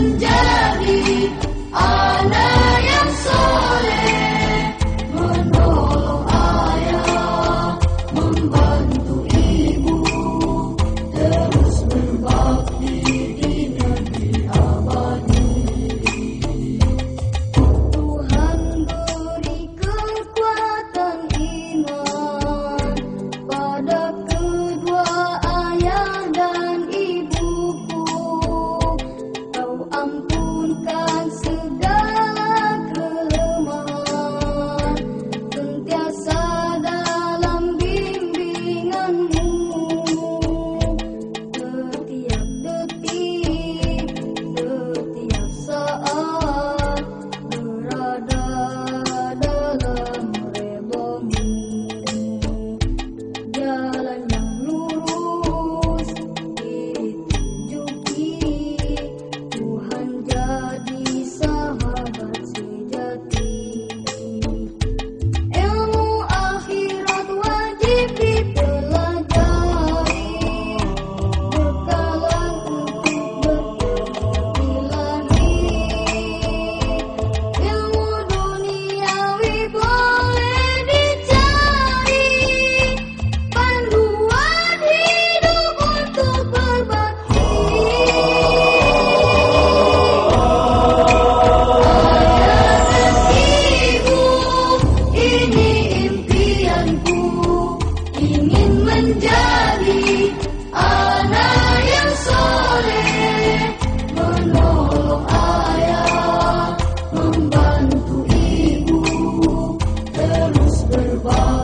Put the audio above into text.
Punjab. Love.